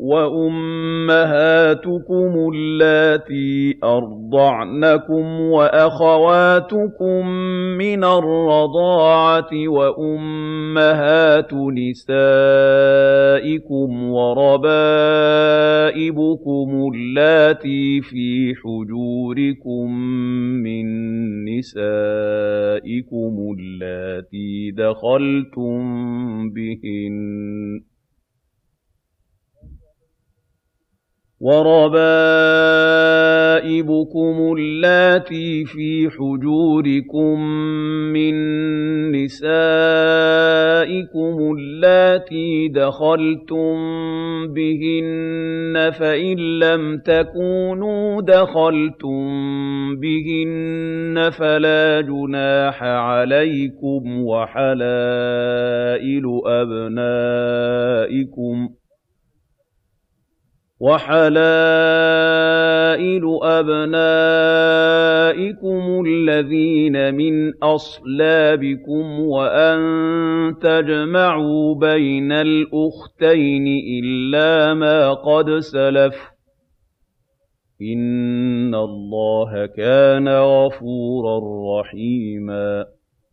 وَأُمَّهَاتُكُمُ اللَّاتِي أَرْضَعْنَكُمْ وَأَخَوَاتُكُم مِّنَ الرَّضَاعَةِ وَأُمَّهَاتُ نِسَائِكُمْ وَرَبَائِبُكُمُ اللَّاتِي فِي حُجُورِكُم مِّن نِّسَائِكُمُ اللَّاتِي دَخَلْتُم بِهِنَّ ۚ وَرَبَائِبُكُمُ اللَّاتِي فِي حُجُورِكُم مِّن نِّسَائِكُمُ اللَّاتِي دَخَلْتُم بِهِنَّ ۖ فَإِن لَّمْ تَكُونُوا دَخَلْتُم بِهِنَّ فَلَا جُنَاحَ عَلَيْكُمْ ۚ وَحَلَائِلُ أَبْنَائِكُمُ الَّذِينَ مِنْ أَصْلَابِكُمْ وَأَن تَجْمَعُوا بَيْنَ الْأُخْتَيْنِ إِلَّا مَا قَدْ سَلَفَ ۗ إِنَّ اللَّهَ كَانَ غَفُورًا رَّحِيمًا